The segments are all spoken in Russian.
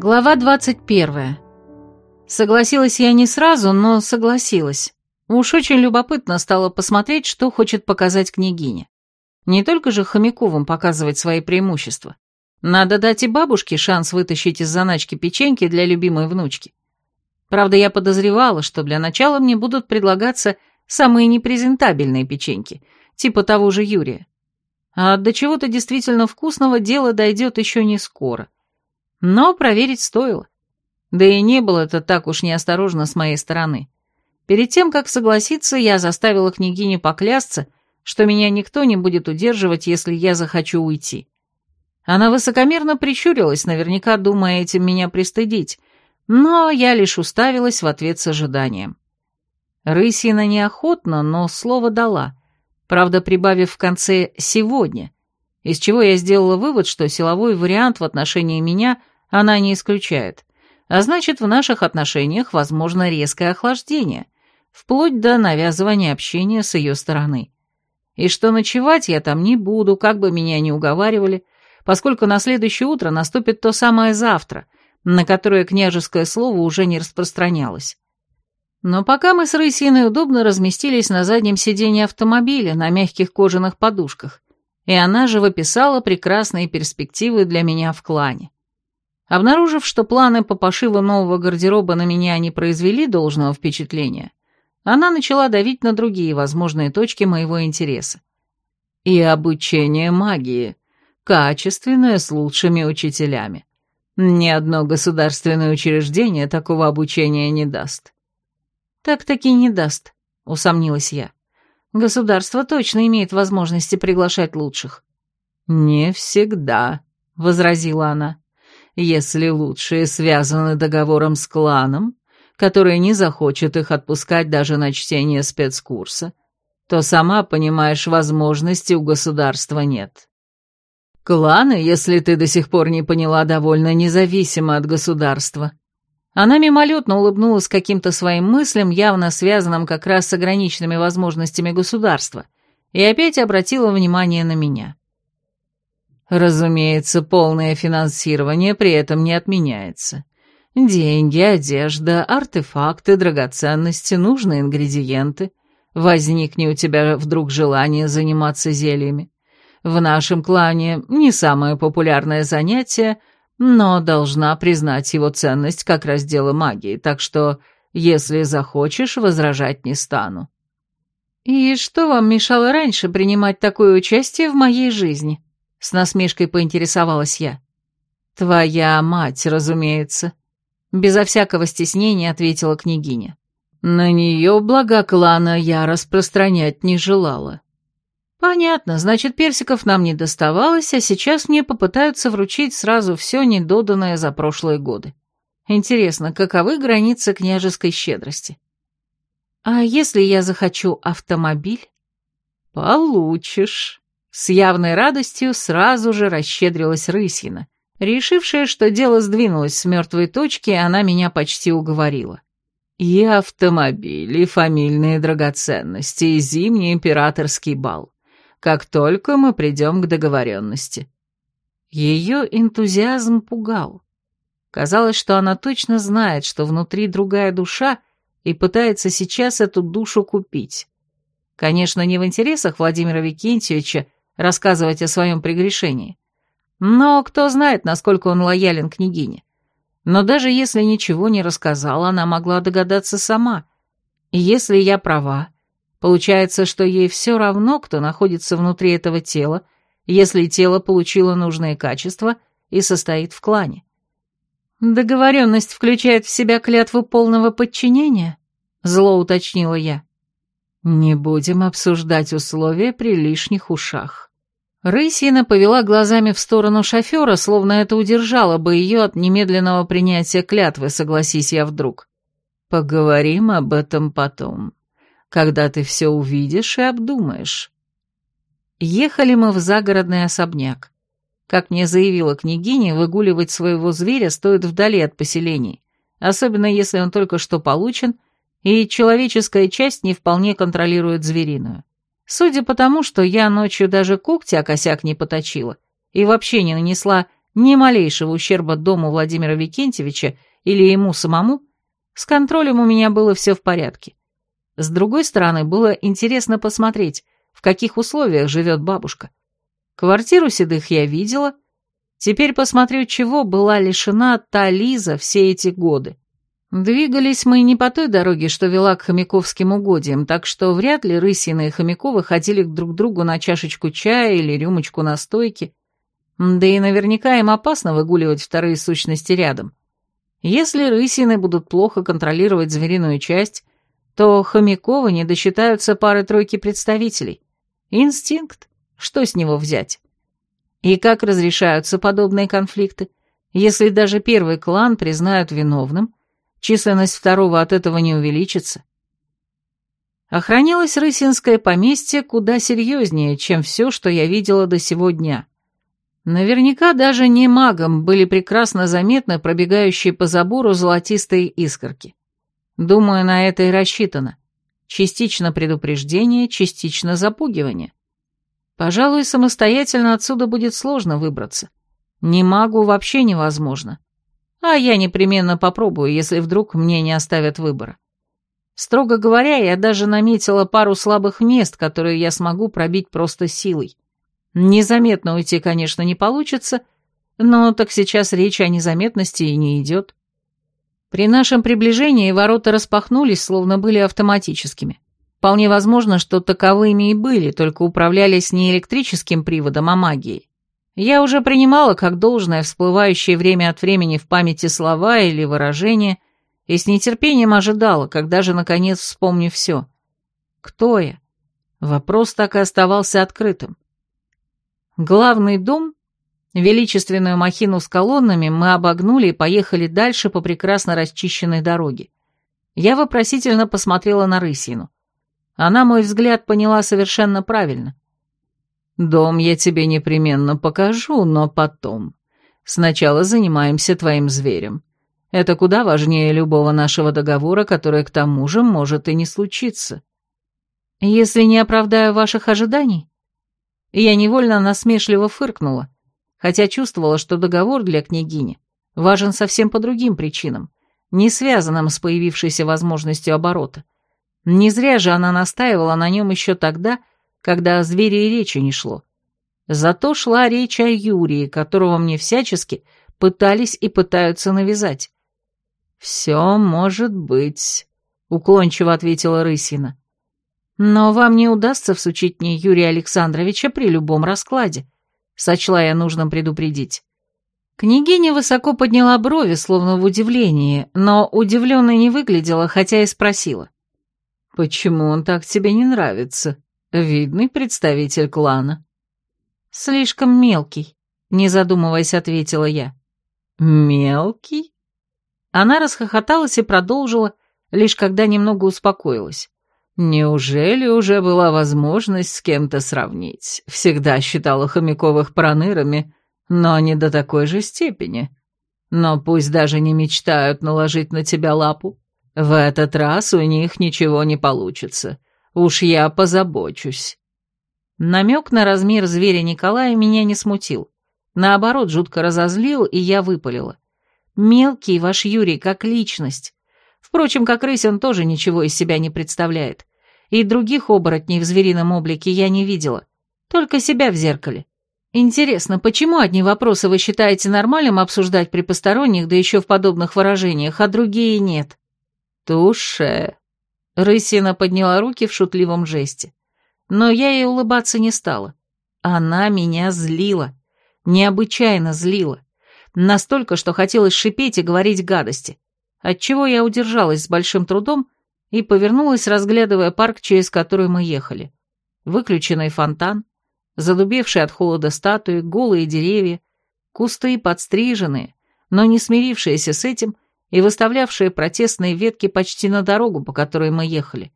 Глава 21. Согласилась я не сразу, но согласилась. Уж очень любопытно стало посмотреть, что хочет показать княгиня. Не только же Хомяковым показывать свои преимущества. Надо дать и бабушке шанс вытащить из заначки печеньки для любимой внучки. Правда, я подозревала, что для начала мне будут предлагаться самые непрезентабельные печеньки, типа того же Юрия. А до чего-то действительно вкусного дело дойдет еще не скоро. Но проверить стоило. Да и не было это так уж неосторожно с моей стороны. Перед тем, как согласиться, я заставила княгиню поклясться, что меня никто не будет удерживать, если я захочу уйти. Она высокомерно прищурилась, наверняка думая этим меня пристыдить, но я лишь уставилась в ответ с ожиданием. Рысина неохотно, но слово дала, правда, прибавив в конце «сегодня», из чего я сделала вывод, что силовой вариант в отношении меня она не исключает. А значит, в наших отношениях возможно резкое охлаждение, вплоть до навязывания общения с ее стороны. И что ночевать я там не буду, как бы меня ни уговаривали, поскольку на следующее утро наступит то самое завтра, на которое княжеское слово уже не распространялось. Но пока мы с Рысиной удобно разместились на заднем сиденье автомобиля на мягких кожаных подушках, и она же выписала прекрасные перспективы для меня в клане. Обнаружив, что планы по пошиву нового гардероба на меня не произвели должного впечатления, она начала давить на другие возможные точки моего интереса. И обучение магии, качественное, с лучшими учителями. Ни одно государственное учреждение такого обучения не даст. Так-таки не даст, усомнилась я. Государство точно имеет возможности приглашать лучших. Не всегда, возразила она если лучшие связаны договором с кланом, который не захочет их отпускать даже на чтение спецкурса, то сама понимаешь, возможности у государства нет. Кланы, если ты до сих пор не поняла, довольно независимы от государства. Она мимолетно улыбнулась каким-то своим мыслям, явно связанным как раз с ограниченными возможностями государства, и опять обратила внимание на меня. Разумеется, полное финансирование при этом не отменяется. Деньги, одежда, артефакты, драгоценности, нужные ингредиенты. Возникне у тебя вдруг желание заниматься зельями. В нашем клане не самое популярное занятие, но должна признать его ценность как раздела магии, так что, если захочешь, возражать не стану. «И что вам мешало раньше принимать такое участие в моей жизни?» — с насмешкой поинтересовалась я. «Твоя мать, разумеется», — безо всякого стеснения ответила княгиня. «На нее блага клана я распространять не желала». «Понятно, значит, персиков нам не доставалось, а сейчас мне попытаются вручить сразу все недоданное за прошлые годы. Интересно, каковы границы княжеской щедрости?» «А если я захочу автомобиль?» «Получишь», с явной радостью сразу же расщедрилась Рысина, решившая, что дело сдвинулось с мертвой точки, она меня почти уговорила. И автомобиль, и фамильные драгоценности, и зимний императорский бал. Как только мы придем к договоренности. Ее энтузиазм пугал. Казалось, что она точно знает, что внутри другая душа, и пытается сейчас эту душу купить. Конечно, не в интересах Владимира Викентьевича рассказывать о своем прегрешении. Но кто знает, насколько он лоялен княгине. Но даже если ничего не рассказала, она могла догадаться сама. Если я права, получается, что ей все равно, кто находится внутри этого тела, если тело получило нужные качества и состоит в клане. «Договоренность включает в себя клятву полного подчинения?» — зло уточнила я. «Не будем обсуждать условия при лишних ушах». Рысина повела глазами в сторону шофера, словно это удержало бы ее от немедленного принятия клятвы, согласись я вдруг. «Поговорим об этом потом, когда ты все увидишь и обдумаешь». Ехали мы в загородный особняк. Как мне заявила княгиня, выгуливать своего зверя стоит вдали от поселений, особенно если он только что получен, и человеческая часть не вполне контролирует звериную. Судя по тому, что я ночью даже когти о косяк не поточила и вообще не нанесла ни малейшего ущерба дому Владимира Викентьевича или ему самому, с контролем у меня было все в порядке. С другой стороны, было интересно посмотреть, в каких условиях живет бабушка. Квартиру седых я видела, теперь посмотрю, чего была лишена та Лиза все эти годы. Двигались мы не по той дороге, что вела к хомяковским угодьям, так что вряд ли Рысина и Хомяковы ходили друг к другу на чашечку чая или рюмочку настойки. Да и наверняка им опасно выгуливать вторые сущности рядом. Если Рысины будут плохо контролировать звериную часть, то Хомяковы не досчитаются пары-тройки представителей. Инстинкт. Что с него взять? И как разрешаются подобные конфликты, если даже первый клан признают виновным, Численность второго от этого не увеличится. Охранялось Рысинское поместье куда серьезнее, чем все, что я видела до сего дня. Наверняка даже не магом были прекрасно заметны пробегающие по забору золотистые искорки. Думаю, на это и рассчитано. Частично предупреждение, частично запугивание. Пожалуй, самостоятельно отсюда будет сложно выбраться. Не магу вообще невозможно. А я непременно попробую, если вдруг мне не оставят выбора. Строго говоря, я даже наметила пару слабых мест, которые я смогу пробить просто силой. Незаметно уйти, конечно, не получится, но так сейчас речь о незаметности и не идет. При нашем приближении ворота распахнулись, словно были автоматическими. Вполне возможно, что таковыми и были, только управлялись не электрическим приводом, а магией. Я уже принимала как должное всплывающее время от времени в памяти слова или выражения и с нетерпением ожидала, когда же, наконец, вспомню все. Кто я? Вопрос так и оставался открытым. Главный дом, величественную махину с колоннами, мы обогнули и поехали дальше по прекрасно расчищенной дороге. Я вопросительно посмотрела на Рысину. Она мой взгляд поняла совершенно правильно — Дом я тебе непременно покажу, но потом. Сначала занимаемся твоим зверем. Это куда важнее любого нашего договора, который к тому же может и не случиться. Если не оправдаю ваших ожиданий? Я невольно насмешливо фыркнула, хотя чувствовала, что договор для княгини важен совсем по другим причинам, не связанным с появившейся возможностью оборота. Не зря же она настаивала на нем еще тогда, когда о звере и речи не шло. Зато шла речь о Юрии, которого мне всячески пытались и пытаются навязать. «Все может быть», — уклончиво ответила Рысина. «Но вам не удастся всучить мне Юрия Александровича при любом раскладе», — сочла я нужным предупредить. Княгиня высоко подняла брови, словно в удивлении, но удивленной не выглядела, хотя и спросила. «Почему он так тебе не нравится?» Видный представитель клана. Слишком мелкий, не задумываясь, ответила я. Мелкий? Она расхохоталась и продолжила, лишь когда немного успокоилась. Неужели уже была возможность с кем-то сравнить? Всегда считала хомяковых пронырами, но не до такой же степени. Но пусть даже не мечтают наложить на тебя лапу, в этот раз у них ничего не получится. Уж я позабочусь. Намек на размер зверя Николая меня не смутил. Наоборот, жутко разозлил, и я выпалила. Мелкий ваш Юрий как личность. Впрочем, как рысь он тоже ничего из себя не представляет. И других оборотней в зверином облике я не видела. Только себя в зеркале. Интересно, почему одни вопросы вы считаете нормальным обсуждать при посторонних, да еще в подобных выражениях, а другие нет? Туше. Рысина подняла руки в шутливом жесте. Но я ей улыбаться не стала. Она меня злила. Необычайно злила. Настолько, что хотелось шипеть и говорить гадости. Отчего я удержалась с большим трудом и повернулась, разглядывая парк, через который мы ехали. Выключенный фонтан, задубевшие от холода статуи, голые деревья, кусты подстриженные, но не смирившиеся с этим — и выставлявшие протестные ветки почти на дорогу, по которой мы ехали.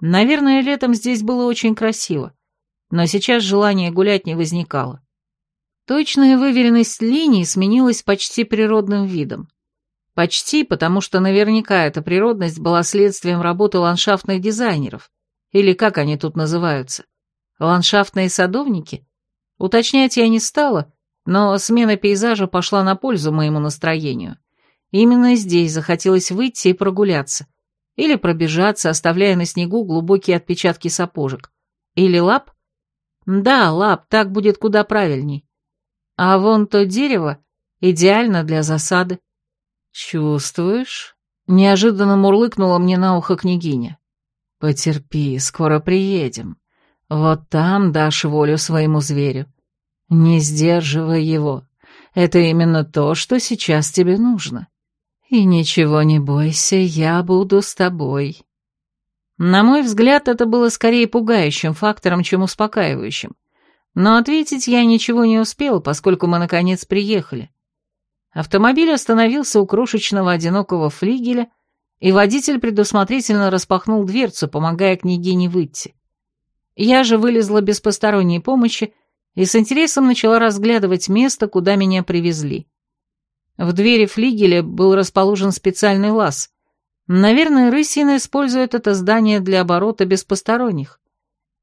Наверное, летом здесь было очень красиво, но сейчас желание гулять не возникало. Точная выверенность линий сменилась почти природным видом. Почти, потому что наверняка эта природность была следствием работы ландшафтных дизайнеров, или как они тут называются, ландшафтные садовники? Уточнять я не стала, Но смена пейзажа пошла на пользу моему настроению. Именно здесь захотелось выйти и прогуляться. Или пробежаться, оставляя на снегу глубокие отпечатки сапожек. Или лап? Да, лап, так будет куда правильней. А вон то дерево идеально для засады. Чувствуешь? Неожиданно мурлыкнула мне на ухо княгиня. Потерпи, скоро приедем. Вот там дашь волю своему зверю. Не сдерживай его. Это именно то, что сейчас тебе нужно. И ничего не бойся, я буду с тобой. На мой взгляд, это было скорее пугающим фактором, чем успокаивающим. Но ответить я ничего не успел, поскольку мы наконец приехали. Автомобиль остановился у крошечного одинокого флигеля, и водитель предусмотрительно распахнул дверцу, помогая княгине выйти. Я же вылезла без посторонней помощи и с интересом начала разглядывать место, куда меня привезли. В двери флигеля был расположен специальный лаз. Наверное, рысина использует это здание для оборота без посторонних.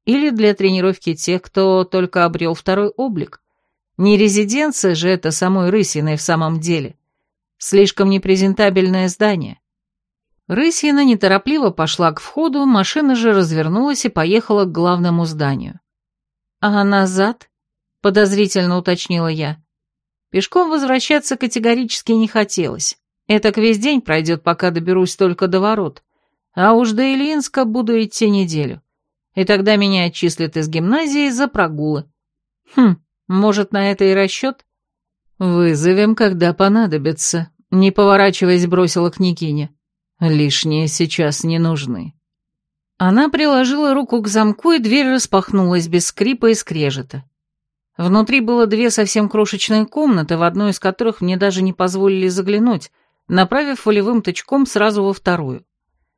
Или для тренировки тех, кто только обрел второй облик. Не резиденция же это самой рысиной в самом деле. Слишком непрезентабельное здание. Рысина неторопливо пошла к входу, машина же развернулась и поехала к главному зданию. «А назад?» подозрительно уточнила я. Пешком возвращаться категорически не хотелось. Этак весь день пройдет, пока доберусь только до ворот. А уж до Ильинска буду идти неделю. И тогда меня отчислят из гимназии за прогулы. Хм, может, на это и расчет? Вызовем, когда понадобится. Не поворачиваясь, бросила княгиня. Лишние сейчас не нужны. Она приложила руку к замку, и дверь распахнулась без скрипа и скрежета. Внутри было две совсем крошечные комнаты, в одну из которых мне даже не позволили заглянуть, направив волевым тычком сразу во вторую.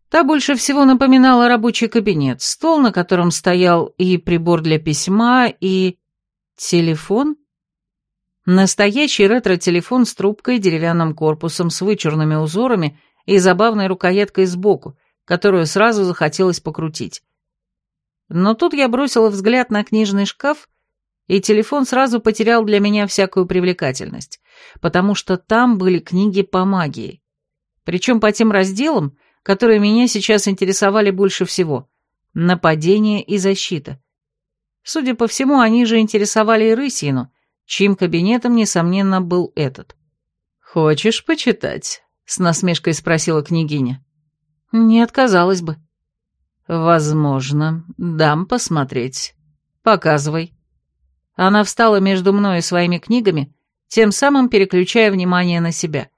Та больше всего напоминала рабочий кабинет, стол, на котором стоял и прибор для письма, и... телефон? Настоящий ретро-телефон с трубкой, деревянным корпусом, с вычурными узорами и забавной рукояткой сбоку, которую сразу захотелось покрутить. Но тут я бросила взгляд на книжный шкаф и телефон сразу потерял для меня всякую привлекательность, потому что там были книги по магии. Причем по тем разделам, которые меня сейчас интересовали больше всего — нападение и защита. Судя по всему, они же интересовали и Рысину, чьим кабинетом, несомненно, был этот. «Хочешь почитать?» — с насмешкой спросила княгиня. «Не отказалась бы». «Возможно. Дам посмотреть. Показывай». Она встала между мной и своими книгами, тем самым переключая внимание на себя.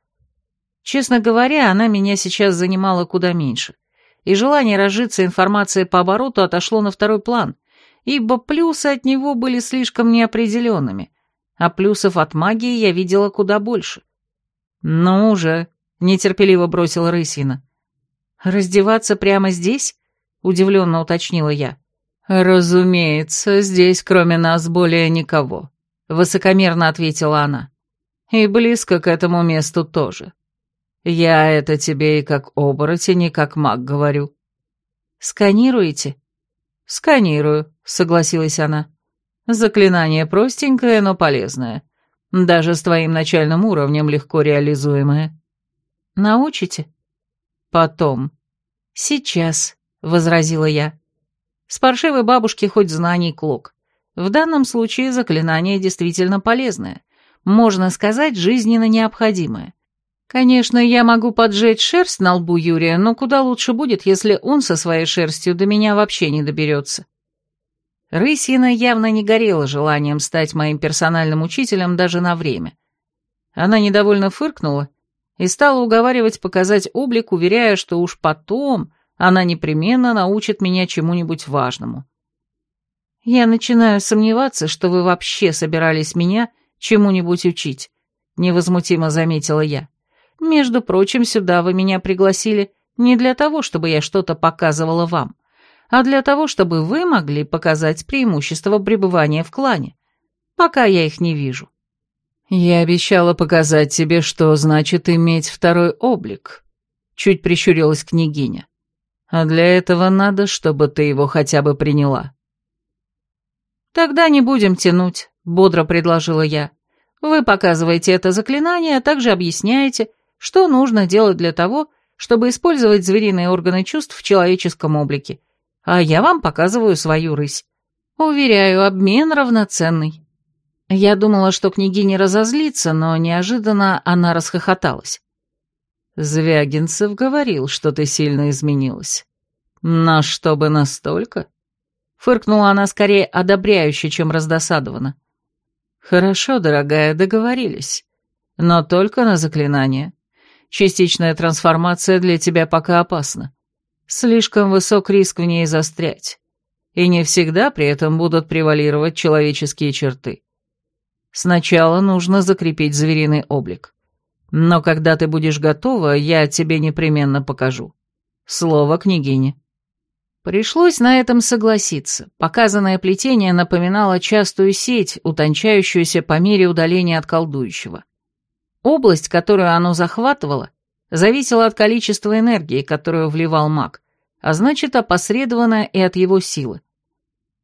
Честно говоря, она меня сейчас занимала куда меньше, и желание разжиться информацией по обороту отошло на второй план, ибо плюсы от него были слишком неопределенными, а плюсов от магии я видела куда больше. «Ну уже», — нетерпеливо бросила Рысина. «Раздеваться прямо здесь?» — удивленно уточнила я. «Разумеется, здесь кроме нас более никого», — высокомерно ответила она. «И близко к этому месту тоже. Я это тебе и как оборотень, и как маг говорю». «Сканируете?» «Сканирую», — согласилась она. «Заклинание простенькое, но полезное. Даже с твоим начальным уровнем легко реализуемое». «Научите?» «Потом». «Сейчас», — возразила я. С паршивой бабушки хоть знаний клок. В данном случае заклинание действительно полезное. Можно сказать, жизненно необходимое. Конечно, я могу поджечь шерсть на лбу Юрия, но куда лучше будет, если он со своей шерстью до меня вообще не доберется. Рысина явно не горела желанием стать моим персональным учителем даже на время. Она недовольно фыркнула и стала уговаривать показать облик, уверяя, что уж потом она непременно научит меня чему-нибудь важному. Я начинаю сомневаться, что вы вообще собирались меня чему-нибудь учить, невозмутимо заметила я. Между прочим, сюда вы меня пригласили не для того, чтобы я что-то показывала вам, а для того, чтобы вы могли показать преимущества пребывания в клане, пока я их не вижу. Я обещала показать тебе, что значит иметь второй облик, чуть прищурилась княгиня. А для этого надо, чтобы ты его хотя бы приняла. Тогда не будем тянуть, бодро предложила я. Вы показываете это заклинание, а также объясняете, что нужно делать для того, чтобы использовать звериные органы чувств в человеческом облике, а я вам показываю свою рысь. Уверяю, обмен равноценный. Я думала, что княгиня разозлится, но неожиданно она расхохоталась. Звягинцев говорил, что ты сильно изменилась. На что бы настолько? Фыркнула она скорее одобряюще, чем раздосадованно. Хорошо, дорогая, договорились. Но только на заклинание. Частичная трансформация для тебя пока опасна. Слишком высок риск в ней застрять. И не всегда при этом будут превалировать человеческие черты. Сначала нужно закрепить звериный облик. Но когда ты будешь готова, я тебе непременно покажу. Слово княгине. Пришлось на этом согласиться. Показанное плетение напоминало частую сеть, утончающуюся по мере удаления от колдующего. Область, которую оно захватывало, зависела от количества энергии, которую вливал маг, а значит, опосредованно и от его силы.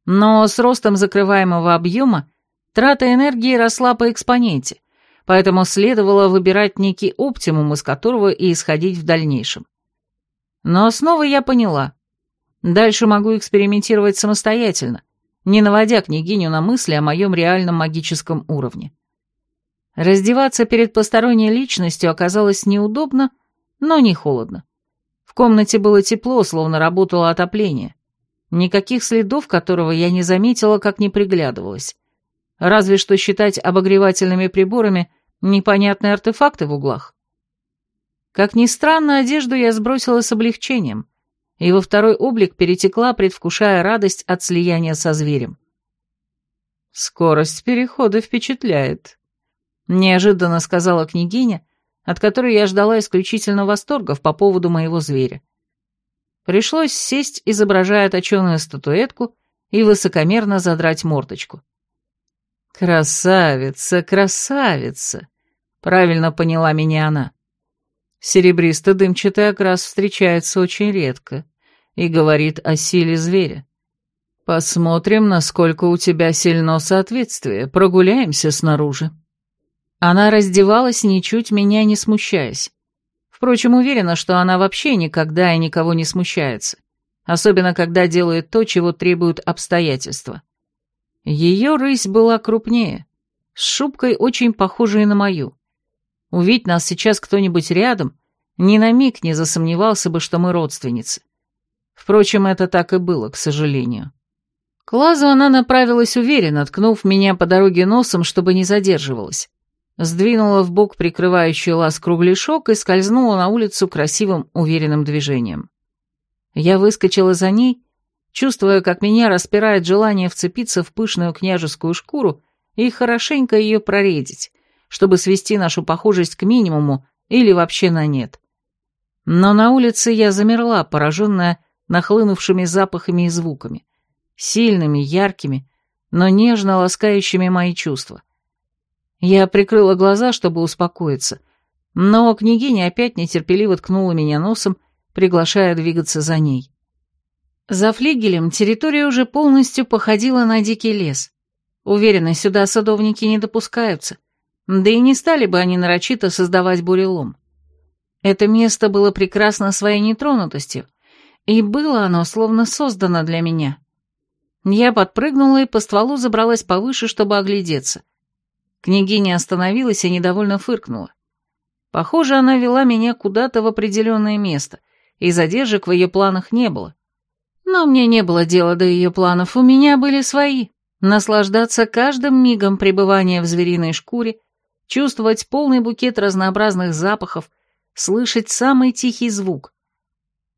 Но с ростом закрываемого объема трата энергии росла по экспоненте, поэтому следовало выбирать некий оптимум, из которого и исходить в дальнейшем. Но снова я поняла. Дальше могу экспериментировать самостоятельно, не наводя княгиню на мысли о моем реальном магическом уровне. Раздеваться перед посторонней личностью оказалось неудобно, но не холодно. В комнате было тепло, словно работало отопление. Никаких следов которого я не заметила, как не приглядывалась разве что считать обогревательными приборами непонятные артефакты в углах. Как ни странно, одежду я сбросила с облегчением, и во второй облик перетекла, предвкушая радость от слияния со зверем. «Скорость перехода впечатляет», — неожиданно сказала княгиня, от которой я ждала исключительно восторгов по поводу моего зверя. Пришлось сесть, изображая точеную статуэтку, и высокомерно задрать мордочку. «Красавица, красавица!» — правильно поняла меня она. Серебристо-дымчатый окрас встречается очень редко и говорит о силе зверя. Посмотрим, насколько у тебя сильно соответствие, прогуляемся снаружи. Она раздевалась, ничуть меня не смущаясь. Впрочем, уверена, что она вообще никогда и никого не смущается, особенно когда делает то, чего требуют обстоятельства. Ее рысь была крупнее, с шубкой очень похожей на мою. Увидеть нас сейчас кто-нибудь рядом, ни на миг не засомневался бы, что мы родственницы. Впрочем, это так и было, к сожалению. К лазу она направилась уверенно, ткнув меня по дороге носом, чтобы не задерживалась. Сдвинула в бок прикрывающий лаз кругляшок и скользнула на улицу красивым, уверенным движением. Я выскочила за ней чувствуя, как меня распирает желание вцепиться в пышную княжескую шкуру и хорошенько ее проредить, чтобы свести нашу похожесть к минимуму или вообще на нет. Но на улице я замерла, пораженная нахлынувшими запахами и звуками, сильными, яркими, но нежно ласкающими мои чувства. Я прикрыла глаза, чтобы успокоиться, но княгиня опять нетерпеливо ткнула меня носом, приглашая двигаться за ней. За флигелем территория уже полностью походила на дикий лес. Уверена, сюда садовники не допускаются. Да и не стали бы они нарочито создавать бурелом. Это место было прекрасно своей нетронутостью, и было оно словно создано для меня. Я подпрыгнула и по стволу забралась повыше, чтобы оглядеться. Княгиня остановилась и недовольно фыркнула. Похоже, она вела меня куда-то в определенное место, и задержек в ее планах не было. Но мне не было дела до ее планов, у меня были свои. Наслаждаться каждым мигом пребывания в звериной шкуре, чувствовать полный букет разнообразных запахов, слышать самый тихий звук.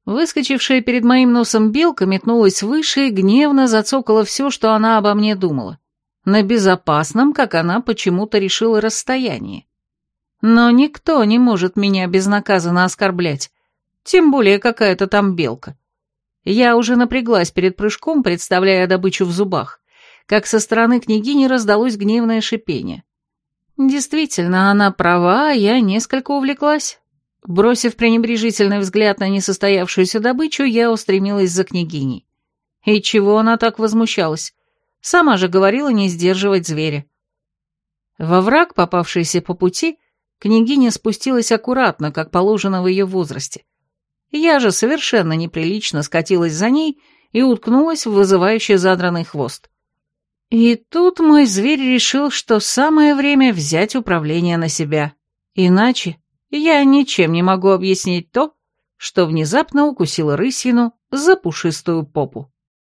Выскочившая перед моим носом белка метнулась выше и гневно зацокала все, что она обо мне думала. На безопасном, как она почему-то решила, расстоянии. Но никто не может меня безнаказанно оскорблять, тем более какая-то там белка. Я уже напряглась перед прыжком, представляя добычу в зубах, как со стороны княгини раздалось гневное шипение. Действительно, она права, я несколько увлеклась. Бросив пренебрежительный взгляд на несостоявшуюся добычу, я устремилась за княгиней. И чего она так возмущалась? Сама же говорила не сдерживать зверя. Во враг, попавшийся по пути, княгиня спустилась аккуратно, как положено в ее возрасте. Я же совершенно неприлично скатилась за ней и уткнулась в вызывающий задранный хвост. И тут мой зверь решил, что самое время взять управление на себя. Иначе я ничем не могу объяснить то, что внезапно укусила рысину за пушистую попу.